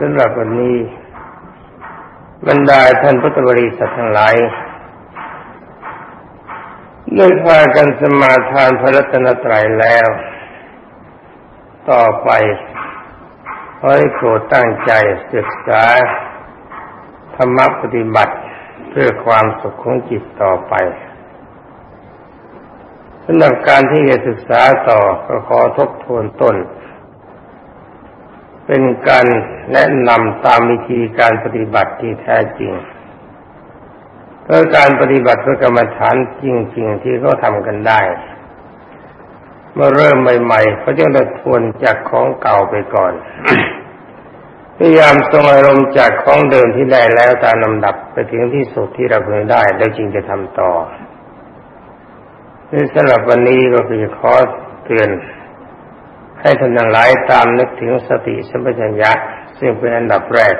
สำหรับวันนี้บรรดาท่านพุทธบริษัททั้งหลายได้พากันสมาทานพระรัตนตรัยแล้ว ต่อไปขอให้โปรดตั้งใจศึกษา ธรรมะปฏิบัติเพื่อความสุขของจิตต่อไปสำหรับการที่จะศึกษาต่อก็ขอทบทวนต้น เป็นการแนะนำตามวิธีการปฏิบัติที่แท้จริงเพื่อการปฏิบัติเพื่อกรรมฐานจริง ๆ ที่เขาทำกันได้ เมื่อเริ่มใหม่ๆเขาจะต้ทวนจากของเก่าไปก่อนพยายามทรงอารมณ์จากของเดิมที่ได้แล้วตามลำดับไปถึงที่สุดที่เราเคยได้ แล้วจึงจะทำต่อนี่สำหรับวันนี้ก็คือขอเตือน ให้ท่านทั้งหลายตามนึกถึงสติสัมปชัญญะซึ่งเป็นอันดับแรก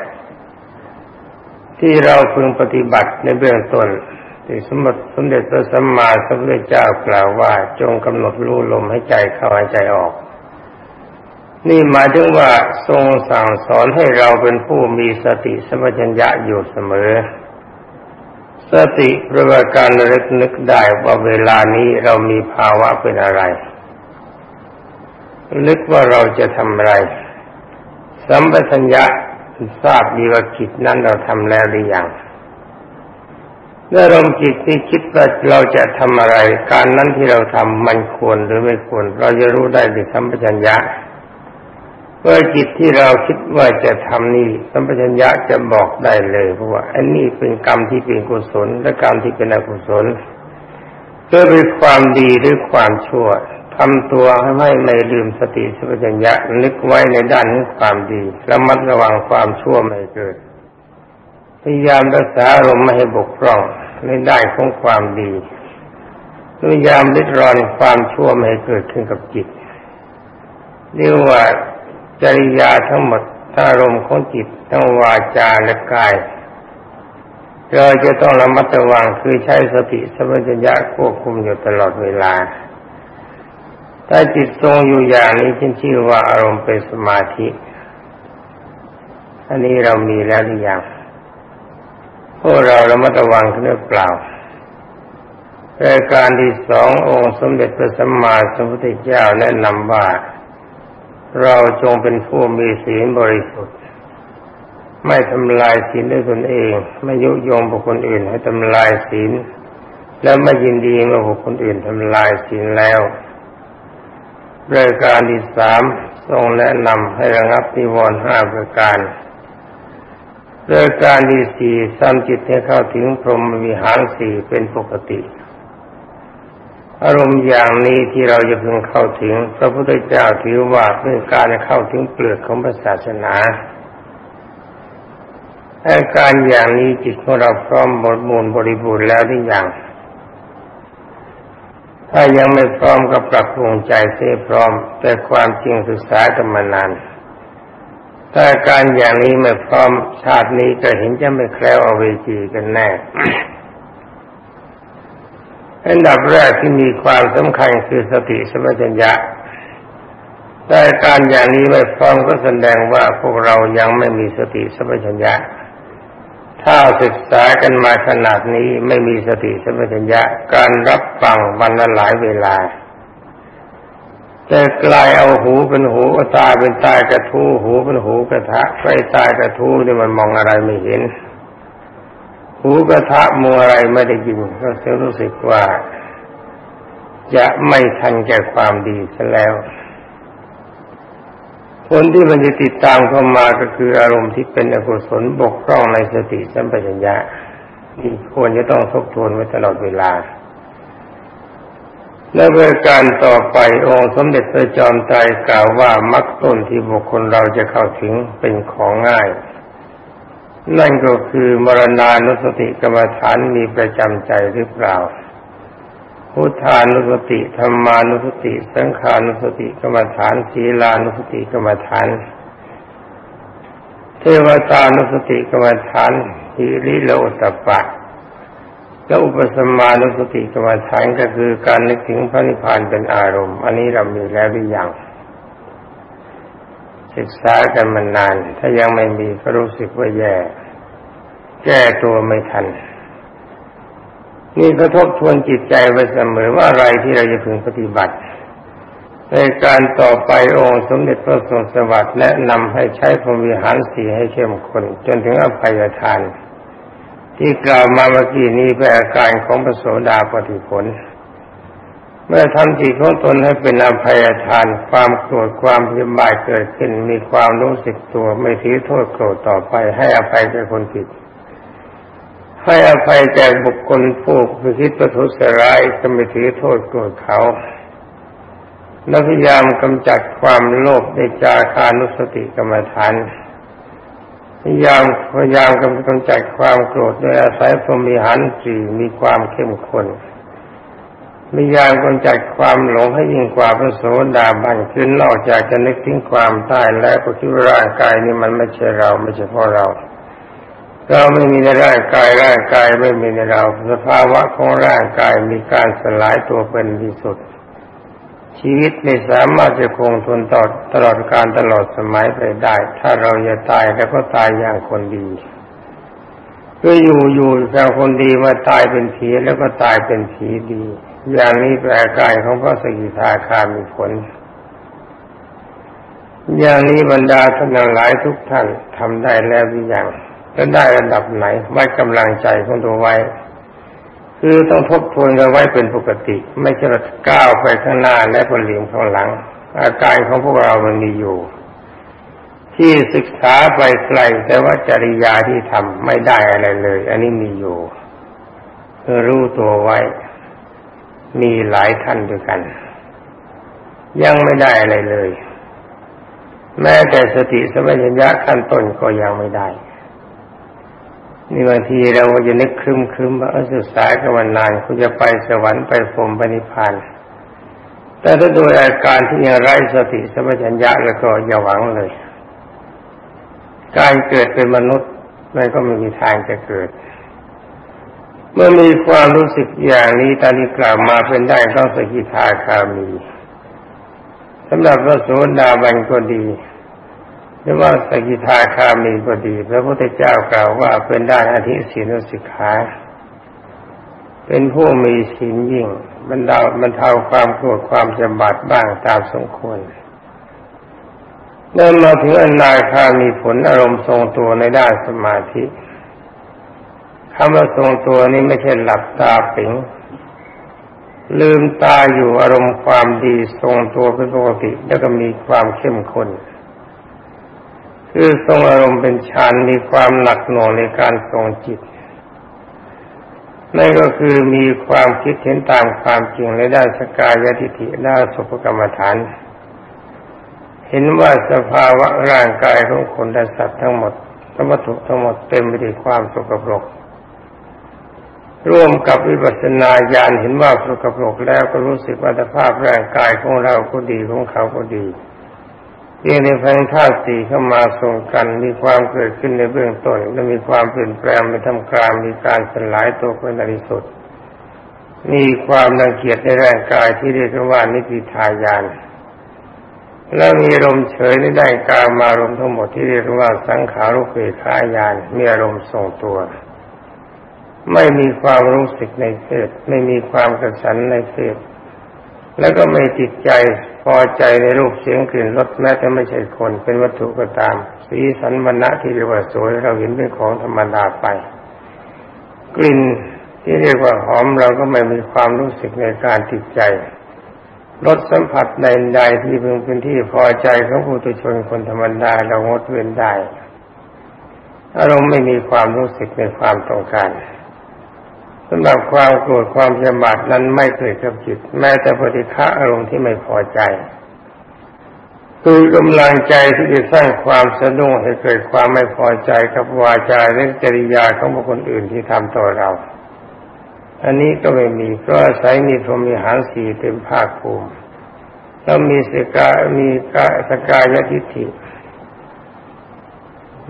ที่เราพึงปฏิบัติในเบื้องต้นที่สมบัติสมเด็จพระสัมมาสัมพุทธเจ้ากล่าวว่าจงกำหนดรู้ลมให้ใจเข้าให้ใจออก นี่หมายถึงว่าทรงสั่งสอนให้เราเป็นผู้มีสติสัมปชัญญะอยู่เสมอ สติประการระลึกนึกได้ว่าเวลานี้เรามีภาวะเป็นอะไร นึกว่าเราจะทำอะไรสัมปชัญญะทราบดีว่าจิตนั้นเราทำแล้วหรือยังเมื่อลมจิตที่คิดว่าเราจะทำอะไร การนั้นที่เราทำมันควรหรือไม่ควร เราจะรู้ได้ด้วยสัมปชัญญะเมื่อจิตที่เราคิดว่าจะทำนี่สัมปชัญญะจะบอกได้เลยเพราะว่าอันนี้เป็นกรรมที่เป็นกุศลและกรรมที่เป็นอกุศลเพื่อเป็นความดีหรือความชั่ว ทำตัวให้ไม่ไม่ลืมสติสัมปชัญญะนึกไว้ในด้านของความดีระมัดระวังความชั่วไม่เกิด พยายามรักษาอารมไม่ให้บกพร่องในด้านของความดี พยายามริดรอนความชั่วไม่ให้เกิดขึ้นกับจิตเรียกว่าจริยาทั้งหมดทั้งอารมณ์ของจิตทั้งวาจาและกายเราจะต้องระมัดระวังคือใช้สติสัมปชัญญะควบคุมอยู่ตลอดเวลา ถ้าจิตทรงอยู่อย่างนี้ฉันชื่อว่าอารมณ์เป็นสมาธิ อันนี้เรามีแล้วหรือยังพวกเราระมัดระวังเรื่อเปล่ารายการที่สององค์สมเด็จพระสัมมาสัมพุทธเจ้าแนะนำว่าเราจงเป็นผู้มีศีลบริสุทธิ์ ไม่ทำลายศีลด้วยตนเอง ไม่ยุยงบุคคลอื่นให้ทำลายศีล และไม่ยินดีเมื่อบุคคลอื่นทำลายศีลแล้ว รายการที่สามทรงแนะนำให้ระงับนิวรณ์ห้าประการรายการที่สี่ซ้ำจิตให้เข้าถึงพรหมวิหารสี่เป็นปกติ อารมณ์อย่างนี้ที่เราจะพึงเข้าถึง พระพุทธเจ้าถือว่าเป็นการเข้าถึงเปลือกของศาสนาอาการอย่างนี้จิตของเราพร้อมหมดมูลบริบูรณ์แล้วหรือยัง ถ้ายังไม่พร้อมก็ปรับปรุงใจเสียพร้อม แต่ความจริงศึกษากันมานาน ถ้าการอย่างนี้ไม่พร้อมชาตินี้ก็เห็นจะไม่แคล้วเอาเวจีกันแน่อันดับแรกที่มีความสำคัญคือสติสมัชัญญะแต่การอย่างนี้ไม่พร้อมก็แสดงว่าพวกเรายังไม่มีสติสมัชัญญะ ถ้าศึกษากันมาขนาดนี้ไม่มีสติสมัชัญญะการรับฟังวันละหลายเวลาจะกลายเอาหูเป็นหูตาเป็นตากระทู้หูเป็นหูกระทะไฟตากระทู้นี่มันมองอะไรไม่เห็น หูกระทะมัวอะไรไม่ได้ยินก็เสียรู้สึกว่า จะไม่ทันแก่ความดีซะแล้ว ลที่มันจะติดตามเข้ามาก็คืออารมณ์ที่เป็นอกุศลบกพร่องในสติสัมปชัญญะที่ควรจะต้องทบทวนไว้ตลอดเวลา และเพื่อการต่อไปองค์สมเด็จพระจอมไตรกล่าวว่ามรรคต้นที่บุคคลเราจะเข้าถึงเป็นของง่าย นั่นก็คือมรณานุสติกรรมฐานมีประจำใจหรือเปล่า พุทธานุสติธรรมานุสติสังขานุสติกรรมฐานศีลานุสติกรรมฐาน เทวตานุสติกรรมฐานหิริโลตปะและอุปสมานุสติกรรมฐานก็คือการนึกถึงพระนิพพานเป็นอารมณ์ อันนี้เรามีแล้วหรือยังศึกษากันมานาน ถ้ายังไม่มีก็รู้สึกว่าแย่ แก้ตัวไม่ทัน นี่กระทบทวนจิตใจไว้เสมอว่าอะไรที่เราจะพึงปฏิบัติ ในการต่อไปองค์สมเด็จพระทรงสวัสดิ์แนะนำให้ใช้พรหมวิหารสีให้เข้มข้นจนถึงอภัยทาน ที่กล่าวมาเมื่อกี้นี้เป็นอาการของพระโสดาปฏิผล เมื่อทำจิตของตนให้เป็นอภัยทาน ความโกรธความพยาบาทเกิดขึ้นมีความรู้สึกตัวไม่ถือโทษโกรธต่อไปให้อภัยแก่คนผิด ให้อภัยแก่บุคคลผู้คิดประทุษร้ายก็ไม่ถือโทษโกรธเขาและพยายามกำจัดความโลภในจาคานุสติกรรมฐานพยายามพยายามกำจัดความโกรธโดยอาศัยพรมีหันสีมีความเข้มข้นมียามกำจัดความหลงให้ยิ่งกว่าพระโสดาบันขึ้นนอกจากจะนึกถึงความตายแล้วก็คิดว่าร่างกายนี้มันไม่ใช่เราไม่ใช่พ่อเรา เราไม่มีในร่างกายร่างกายไม่มีในเรา สภาวะของร่างกายมีการสลายตัวเป็นที่สุด ชีวิตไม่สามารถจะคงทนต่อตลอดการตลอดสมัยไปได้ ถ้าเราจะตายแล้วก็ตายอย่างคนดีก็อยู่อยู่แต่คนดีมาตายเป็นผีแล้วก็ตายเป็นผีดี อย่างนี้แปลกายของพระสกิทาคามีผล อย่างนี้บรรดาท่านหลายทุกท่านทำได้แล้วหรือยัง จะได้ระดับไหนวัดกำลังใจของตัวไว้ คือต้องทบทวนกันไว้เป็นปกติ ไม่ใช่ก้าวไปข้างหน้าและก็เหลียงข้างหลัง อาการของพวกเรามันมีอยู่ ที่ศึกษาไปไกลแต่ว่าจริยาที่ทำไม่ได้อะไรเลย อันนี้มีอยู่รู้ตัวไว้ มีหลายท่านด้วยกัน ยังไม่ได้อะไรเลย แม้แต่สติสมัญญะขั้นต้นก็ยังไม่ได้ นี่บางทีเราจะนึกครึมครึมว่าศึกษากันวันนานคุณจะไปสวรรค์ไปพรมปณิพาน แต่ถ้าโดยอาการที่ยังไร้สติสมัญญะแล้วก็อย่าหวังเลย การเกิดเป็นมนุษย์มันก็ไม่มีทางจะเกิด เมื่อมีความรู้สึกอย่างนี้ตอนนี้กล่าวมาเป็นได้ต้องสกิทาคามีสำหรับพระโสดาบันก็ดี หรือว่าสกิทาคามีก็ดี พระพุทธเจ้ากล่าวว่าเป็นได้อธิศีลสิกขาเป็นผู้มีศีลยิ่งบรรดาบรรเทาความโกรธความจำบาดบ้างตามสมควรเดินมาถึงอนาคามีผลอารมณ์ทรงตัวในด้านสมาธิคำว่าทรงตัวนี้ไม่ใช่หลับตาปิงลืมตาอยู่อารมณ์ความดีทรงตัวเป็นปกติแล้วก็มีความเข้มข้น คือทรงอารมณ์เป็นฌานมีความหนักหน่วงในการทรงจิตนั่นก็คือมีความคิดเห็นตามความจริงในด้านสกายทิฏฐิด้านสุภกรรมฐาน เห็นว่าสภาวะร่างกายของคนและสัตว์ทั้งหมดทั้งวัตถุทั้งหมดเต็มไปด้วยความสกปรก ร่วมกับวิปัสสนาญาณเห็นว่าสกปรกแล้วก็รู้สึกว่าสภาพร่างกายของเราก็ดีของเขาก็ดี ยงในแงธาตุสี่เข้ามาส่งกันมีความเกิดขึ้นในเบื้องต้น และมีความเปลี่ยนแปลงในทำกลางมีการสลายตัวเป็นในที่สุดมีความรังเกียจในร่างกายที่เรียกว่านิพิทายาน และมีอารมเฉยในด้านกลางมารมทั้งหมดที่เรียกว่าสังขารุเปขายานมีอารมณ์ทรงตัว ไม่มีความรู้สึกในเพศไม่มีความกระสันในเพศ แล้วก็ไม่ติดใจพอใจในรูปเสียงกลิ่นรสแม้แต่ไม่ใช่คนเป็นวัตถุก็ตาม สีสันวรรณะที่เรียกว่าสวยเราเห็นเป็นของธรรมดาไป กลิ่นที่เรียกว่าหอมเราก็ไม่มีความรู้สึกในการติดใจรสสัมผัสในใดที่เพึงเป็นที่พอใจของผู้ตุชนคนธรรมดาเรางดเว้นได้อารมณ์ไม่มีความรู้สึกในความต้องการ สำหรับความโกรธความยำบาดนั้นไม่เกิดกับจิต แม้แต่ปฏิฆะอารมณ์ที่ไม่พอใจ คือกำลังใจที่จะสร้างความสะดุ้งให้เกิดความไม่พอใจกับวาจาและจริยาของบุคคลอื่นที่ทำต่อเรา อันนี้ก็ไม่มีก็อาศัยมีพรมีหางสีเต็มภาคภูมิแล้วมีสกามีกาสกายทิฏฐิ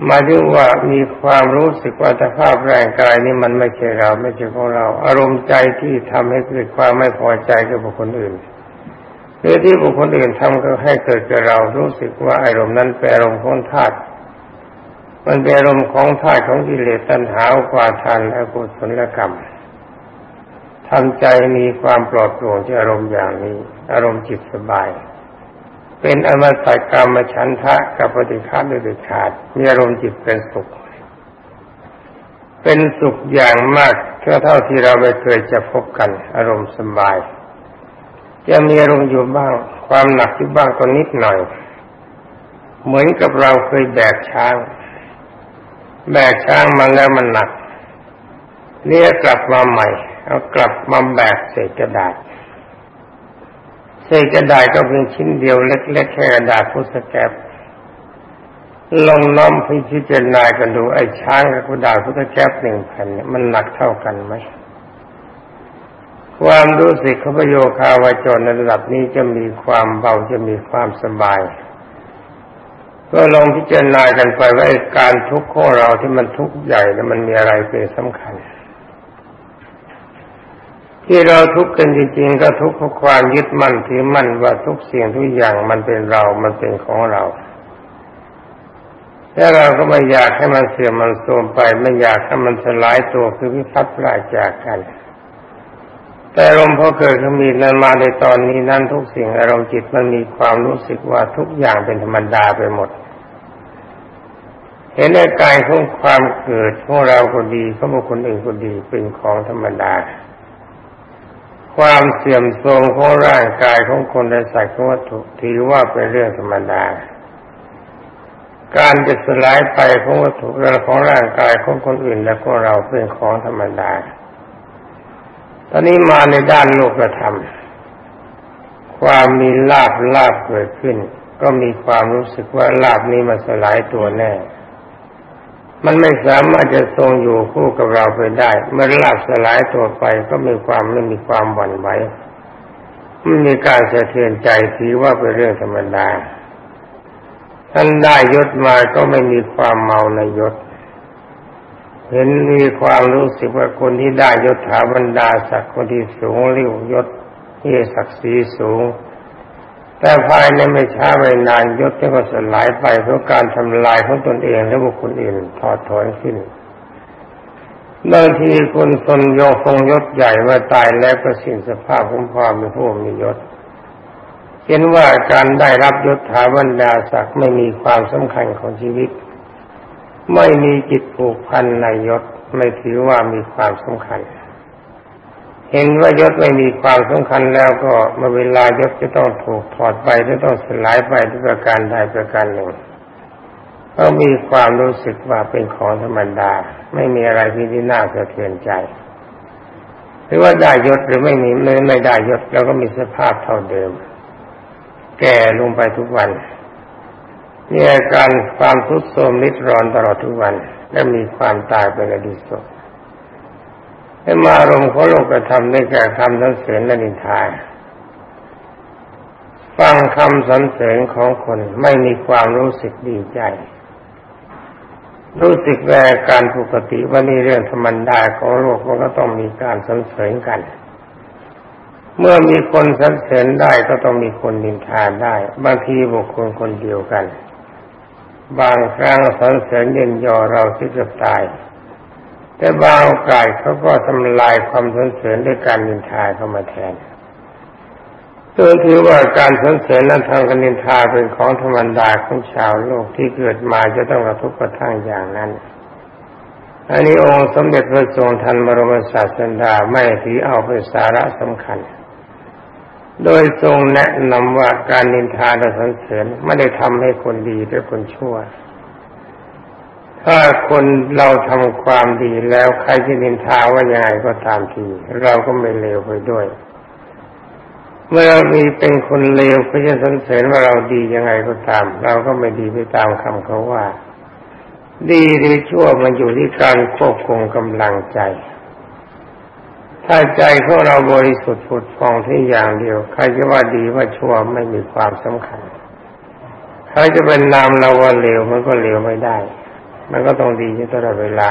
มาถึงว่ามีความรู้สึกว่าสภาพร่างกายนี้มันไม่ใช่เราไม่ใช่ของเรา อารมณ์ใจที่ทำให้เกิดความไม่พอใจกับบุคคลอื่นหรือที่บุคคลอื่นทำก็ให้เกิดกับเรารู้สึกว่าอารมณ์นั้นเป็นอารมณ์ของธาตุมันเป็นอารมณ์ของธาตุของกิเลสตัณหากว่าทานและกุศลกรรมทำใจมีความปลอดโปร่งจากอารมณ์อย่างนี้ อารมณ์จิตสบาย เป็นอมตะกรรมฉันทะกับปฏิฆาโดยขาด มีอารมณ์จิตเป็นสุข เป็นสุขอย่างมากเท่าที่เราไม่เคยจะพบกัน อารมณ์สบาย จะมีอารมณ์อยู่บ้าง ความหนักอยู่บ้างก็นิดหน่อย เหมือนกับเราเคยแบกช้าง แบกช้างมาแล้วมันหนักเรียกกลับมาใหม่ เอากลับมาแบกเศษกระดาษ เศษกระดาษก็เป็นชิ้นเดียวเล็กๆแค่กระดาษพุทธแกบลองน้อมพิจารณากันดูไอ้ช้างกับกระดาษพุทธแกบหนึ่งแผ่นเนี่ยมันหนักเท่ากันไหมความรู้สึกของประโยคาวาจรในระดับนี้จะมีความเบาจะมีความสบาย ก็ลองพิจารณากันไปว่าการทุกข์ของเราที่มันทุกข์ใหญ่แล้วมันมีอะไรเป็นสำคัญ ที่เราทุกข์กันจริงๆก็ทุกข์เพราะความยึดมั่นถือมั่นว่าทุกสิ่งทุกอย่างมันเป็นเรา มันเป็นของเราแ้วเราก็ไม่อยากให้มันเสื่อมมันโทรมไป ไม่อยากให้มันสลายตัวคือวิพัฒน์ราจากกัน แต่อารมณ์พอเกิดขมีนั้นมาในตอนนี้นั้นทุกสิ่งอารมณ์จิตมันมีความรู้สึกว่าทุกอย่างเป็นธรรมดาไปหมด เห็นในกายของความเกิดของเราก็ดีของบุคคลอื่นก็ดีเป็นของธรรมดา ความเสื่อมโทรมของร่างกายของคนและสัตว์ของวัตถุถือว่าเป็นเรื่องธรรมดา การจะสลายไปของวัตถุและของร่างกายของคนอื่นและของเราเป็นของธรรมดา ตอนนี้มาในด้านโลกธรรม ความมีลาบลาบเกิดขึ้น ก็มีความรู้สึกว่าลาบนี้มาสลายตัวแน่ มันไม่สามารถจะทรงอยู่คู่กับเราไปได้เมื่อลาบสลายตัวไปก็มีความไม่มีความหวั่นไหวไม่มีการสะเทือนใจถือว่าเป็นเรื่องธรรมดาท่านได้ยศมาก็ไม่มีความเมาในยศ เห็นมีความรู้สึกว่าคนที่ได้ยศถาบรรดาศักดิ์คนที่สูงเรียกยศที่ศักดิ์ศรีสูง แต่ภายในไม่ช้าไม่นานยศก็สลายไปเพราะการทำลายของตนเองและบุคคลอื่นถอดถอนขึ้นบางทีคนตนยกทรงยศใหญ่ว่าตายแล้วก็สิ้นสภาพของความเป็นผู้มียศเห็นว่าการได้รับยศถาบรรดาศักดิ์ไม่มีความสำคัญของชีวิต ไม่มีจิตผูกพันในยศไม่ถือว่ามีความสำคัญ เห็นว่ายศไม่มีความสำคัญแล้วก็เมื่อเวลายศจะต้องถูกถอดไปจะต้องสลายไปด้วยประการใดประการหนึ่งก็มีความรู้สึกว่าเป็นของธรรมดา ไม่มีอะไรที่ที่น่าสะเทือนใจ หรือว่าได้ยศหรือไม่มีไม่ไม่ได้ยศแล้วก็มีสภาพเท่าเดิม แก่ลงไปทุกวันมีอาการความทุกข์โทมนิดรอนตลอดทุกวัน และมีความตายเป็นอดีตสุด ให้มาอารมณ์ของโลกธรรมได้แก่คำสรรเสริญและนินทาฟังคำสรรเสริญของคนไม่มีความรู้สึกดีใจ รู้สึกแวการปกติว่านี่เรื่องธรรมดาของโลกมันก็ต้องมีการสรรเสริญกัน เมื่อมีคนสรรเสริญได้ก็ต้องมีคนนินทาได้ บางทีบุคคลคนเดียวกัน บางครั้งสรรเสริญเย็นยอเราที่จะตาย แต่บางโอกาสเขาก็ทำลายความสรรเสริญด้วยการนินทาเข้ามาแทนตัวถือว่าการสรรเสริญนั้นทางการนินทาเป็นของธรรมดาของชาวโลกที่เกิดมาจะต้องกระทบกระทั่งอย่างนั้น อันนี้องค์สมเด็จพระทรงทันบรมศาสดาไม่ถือเอาเป็นสาระสำคัญ โดยทรงแนะนำว่าการนินทาและสรรเสริญไม่ได้ทำให้คนดีหรือคนชั่ว ถ้าคนเราทำความดีแล้วใครที่นินทาว่ายังไงก็ตามที เราก็ไม่เลวไปด้วย เมื่อเรามีเป็นคนเลวเขาจะสรรเสริญว่าเราดียังไงก็ตาม เราก็ไม่ดีไปตามคำเขาว่า ดีหรือชั่วมันอยู่ที่การควบคุมกำลังใจ ถ้าใจของเราบริสุทธิ์ผุดฟองที่อย่างเดียว ใครจะว่าดีว่าชั่วไม่มีความสำคัญใครจะเป็นนามเราว่าเลวมันก็เลวไม่ได้ มันก็ต้องดีอยู่ตลอดเวลา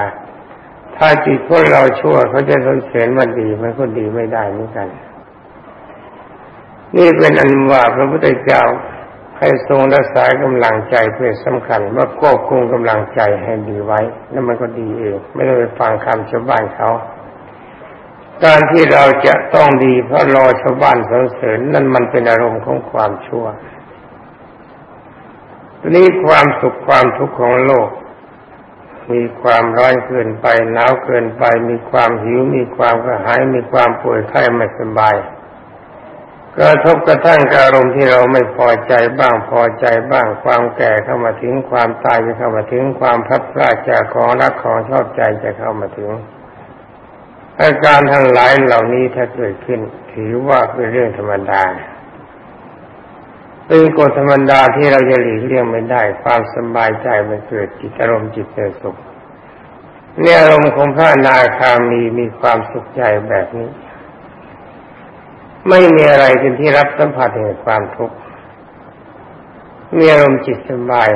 ถ้าจิตพวกเราชั่วเขาจะสนเสริญมันดีมันก็ดีไม่ได้เหมือนกัน นี่เป็นอันว่าพระพุทธเจ้าให้ทรงรักษากำลังใจเพื่อสำคัญว่าควบคุมกำลังใจให้ดีไว้ แล้วมันก็ดีเองไม่ต้องไปฟังคำชาวบ้านเขาการที่เราจะต้องดีเพราะรอชาวบ้านสรรเสริญนั่นมันเป็นอารมณ์ของความชั่วนี้ความสุขความทุกข์ของโลก มีความร้อนเกินไปหนาวเกินไป มีความหิว มีความกระหาย มีความป่วยไข้ไม่สบายกระทบกระทั่งอารมณ์ที่เราไม่พอใจบ้างพอใจบ้างความแก่เข้ามาถึงความตายจะเข้ามาถึงความพลัดพรากจากของรักของชอบใจจะเข้ามาถึงอาการทั้งหลายเหล่านี้ถ้าเกิดขึ้น ถือว่าเป็นเรื่องธรรมดา เป็นกฎธรรมดาที่เราจะหลีกเลี่ยงไม่ได้ ความสบายใจมันเกิดจิตอารมณ์จิตเป็นสุขเนี่ยอารมณ์ของพระนาคามีมีความสุขใจแบบนี้ ไม่มีอะไรเป็นที่รับสัมผัสแห่งความทุกข์มีอารมณ์จิตสบาย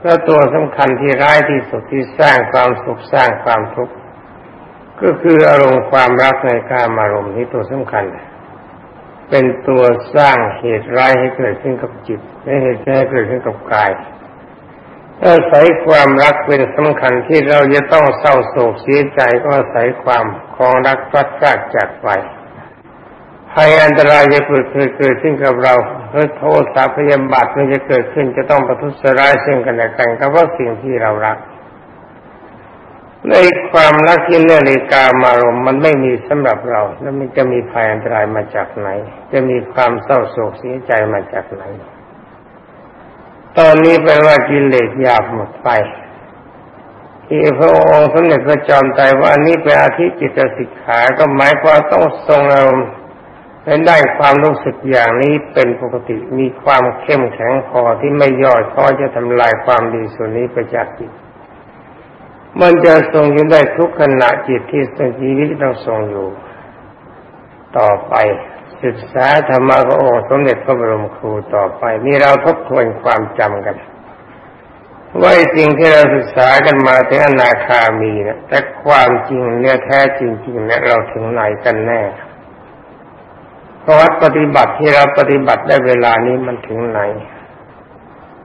แล้วตัวสำคัญที่ร้ายที่สุดที่สร้างความสุขสร้างความทุกข์ก็คืออารมณ์ความรักในการอารมณ์ที่ตัวสำคัญเป็นตัวสร้างเหตุร้ายให้เกิดขึ้นกับจิตและเหตุให้เกิดขึ้นกับกายอาศัยความรักเป็นสำคัญที่เราจะต้องเศร้าโศกเสียใจก็อาศัยความคลองรักพัดพากจากไปภัยอันตรายจะเกิดเคยเกิดขึ้นกับเราเพื่อโทษสาพยาบาทมันจะเกิดขึ้นจะต้องประทุษร้ายซึ่งกันและกันก็เพราะสิ่งที่เรารัก ในความรักที่เรื่องในกามารมมันไม่มีสำหรับเรา แล้วมันจะมีภัยอันตรายมาจากไหน จะมีความเศร้าโศกเสียใจมาจากไหน ตอนนี้แปลว่ากิเลสหยาบหมดไปที่พระองค์สมเด็จพระจอมไตรว่าอันนี้เป็นอาทิจิตสิกขาก็หมายความต้องทรงอารมณ์เป็นได้ความรู้สึกอย่างนี้เป็นปกติมีความเข้มแข็งพอที่ไม่ย่อท้อจะทำลายความดีส่วนนี้ไปจากจิต มันจะทรงอยู่ได้ทุกขณะจิตที่สังชีวิตต้องทรงอยู่ ต่อไปศึกษาธรรมะพระองค์สมเด็จพระบรมครูต่อไป นี่เราทบทวนความจำกันว่าสิ่งที่เราศึกษากันมาถึงอนาคามีนะแต่ความจริงเนี่ยแท้จริงๆเนี่ยเราถึงไหนกันแน่เพราะวัดปฏิบัติที่เราปฏิบัติได้เวลานี้มันถึงไหน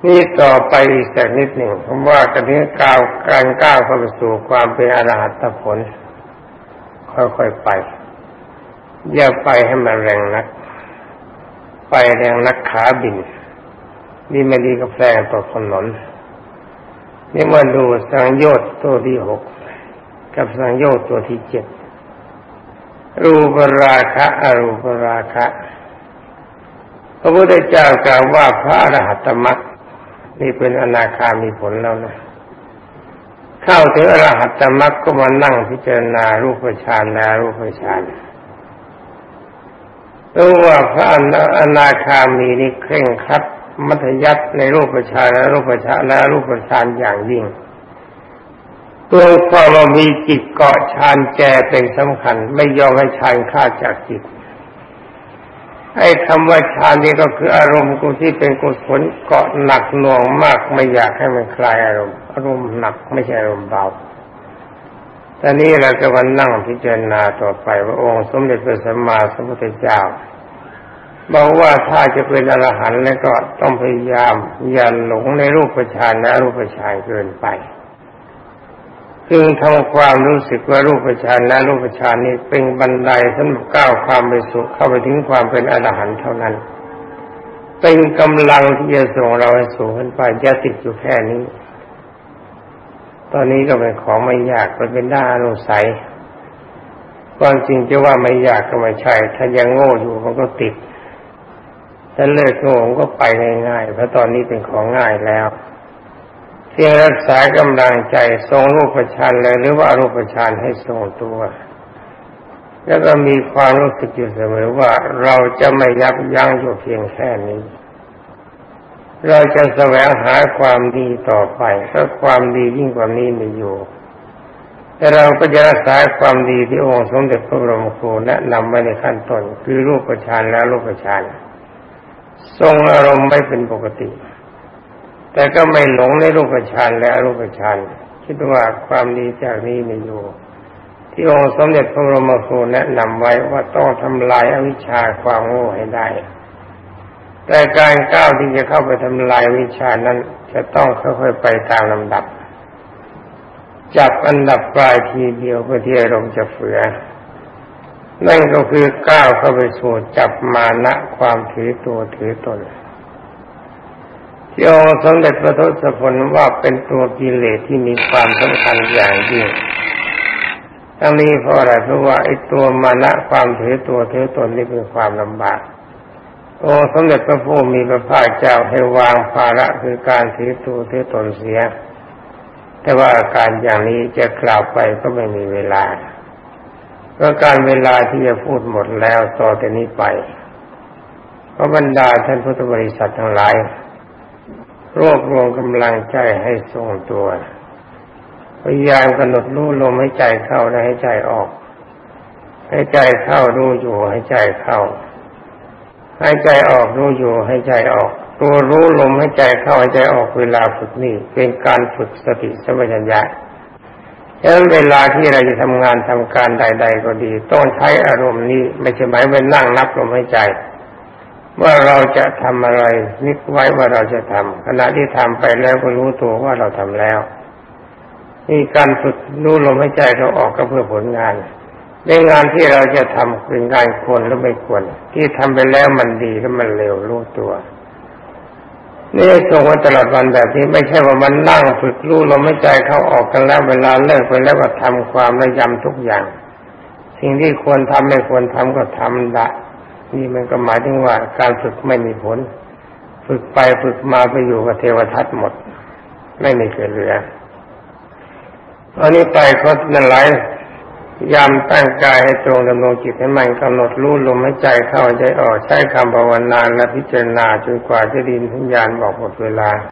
นี่ต่อไปอีกสักนิดหนึ่งผมว่ากันที่ก้าวการก้าวเข้าไปสู่ความเป็นอรหัตผล ค่อยๆไป อย่าไปให้มันแรงนัก ไปแรงนักขาบิน นี่ไม่ดีกับแรงต่อถนนนี่มาดูสังโยชน์ตัวที่หกกับสังโยชน์ตัวที่เจ็ดรูปราคะอรูปราคะ พระพุทธเจ้ากล่าวว่าพระอรหัตมรรค นี่เป็นอนาคามีผลแล้วนะเข้าถึงอรหัตตมรรคก็มานั่งพิจารณารูปฌานนารูปฌานรู้ว่าพระอนาคามีนี่เคร่งครัดมัธยัติในรูปฌานและรูปฌานและรูปฌานอย่างยิ่งตัวความมีจิตเกาะฌานแจเป็นสำคัญ ไม่ยอมให้ฌานฆ่าจากจิต ไอ้คำว่าฌานนี่ก็คืออารมณ์กุที่เป็นกุศลเกาะหนักหน่วงมากไม่อยากให้มันคลายอารมณ์อารมณ์หนักไม่ใช่อารมณ์เบาตอนนี้เราจะวันนั่งพิจารณาต่อไปว่าองค์สมเด็จพระสัมมาสัมพุทธเจ้าบอกว่าถ้าจะเป็นอรหันต์แล้วก็ต้องพยายามอย่าหลงในรูปฌานนะรูปฌานเกินไป จึงทำความรู้สึกว่ารูปฌานและรูปฌานนี้เป็นบันไดสำหรับก้าวความไปสู่เข้าไปถึงความเป็นอรหันต์เท่านั้น เป็นกำลังที่จะส่งเราให้สูงขึ้นไปจะติดอยู่แค่นี้ ตอนนี้ก็เป็นของไม่ยากเป็นเป็นด้าอนุสัยความจริงจะว่าไม่ยากก็ไม่ใช่ ถ้ายังโง่อยู่มันก็ติดถ้าเลิกโง่ก็ไปง่ายๆเพราะตอนนี้เป็นของง่ายแล้ว เพียงรักษากำลังใจทรงรูปฌานเลยหรือว่ารูปฌานให้ทรงตัว แล้วก็มีความรู้สึกอยู่เสมอว่าเราจะไม่ยับยั้งอยู่เพียงแค่นี้ เราจะแสวงหาความดีต่อไปถ้าความดียิ่งกว่านี้ไม่อยู่แต่เราก็จะรักษาความดีที่องค์สมเด็จพระบรมครูแนะนำไว้ในขั้นต้นคือรูปฌานและรูปฌานทรงอารมณ์ไม่เป็นปกติ แต่ก็ไม่หลงในรูปฌานและอรูปฌานคิดว่าความดีจากนี้มีอยู่ที่องค์สมเด็จพระบรมครูแนะนำไว้ว่าต้องทำลายอวิชชาความโง่ให้ได้ แต่การก้าวที่จะเข้าไปทำลายวิชานั้น จะต้องค่อยๆไปตามลำดับ จับอันดับปลายทีเดียวเพื่อที่อารมณ์จะเฟือ นั่นก็คือก้าวเข้าไปสู่จับมานะความถือตัวถือตน ที่องค์สมเด็จพระทศพลว่าเป็นตัวกิเลสที่มีความสำคัญอย่างยิ่งทั้งนี้เพราะอะไรเพราะว่าไอ้ตัวมานะความถือตัวถือตนนี่เป็นความลำบากโอ้สมเด็จพระพุทธมีพระภาคเจ้าให้วางภาระคือการถือตัวถือตนเสีย แต่ว่าอาการอย่างนี้จะกล่าวไปก็ไม่มีเวลาเพราะการเวลาที่จะพูดหมดแล้วต่อแต่นี้ไปพระบรรดาท่านพุทธบริษัททั้งหลาย รวบรวมกำลังใจให้ทรงตัวพยายามกำหนดรู้ลมให้ใจเข้าและให้ใจออก ให้ใจเข้ารู้อยู่ให้ใจเข้า ให้ใจออกรู้อยู่ให้ใจออก ตัวรู้ลมให้ใจเข้าให้ใจออกเวลาฝึกนี่เป็นการฝึกสติสัมปชัญญะฉะนั้นเวลาที่เราจะทำงานทำการใด ๆ ก็ดี ต้องใช้อารมณ์นี้ ไม่ใช่หมายว่านั่งนับลมให้ใจ ว่าเราจะทำอะไร นึกไว้ว่าเราจะทำขณะที่ทำไปแล้วก็รู้ตัวว่าเราทำแล้วนี่การฝึกรู้ลมหายใจเราออกก็เพื่อผลงาน ในงานที่เราจะทำเป็นงานควรหรือไม่ควร ที่ทำไปแล้วมันดีหรือมันเร็วรู้ตัวนี่ส่งวันตลอดวันแบบนี้ไม่ใช่ว่ามันนั่งฝึกรู้ลมหายใจเขาออกกันแล้วเวลาเลิกไปแล้วก็ทำความระยำทุกอย่าง สิ่งที่ควรทำไม่ควรทำก็ทำละ นี่มันก็หมายถึงว่าการฝึกไม่มีผล ฝึกไปฝึกมาไปอยู่กับเทวทัตหมด ไม่มีเกิดเหลืออันนี้ไปเขานั่นหลายยามตั้งกายให้ตรงดำรงจิตให้มันกำหนดรู้ลมหายใจเข้าใจออกใช้คำภาวนาและพิจารณาจนกว่าจะดินทุญญาณบอกหมดเวลา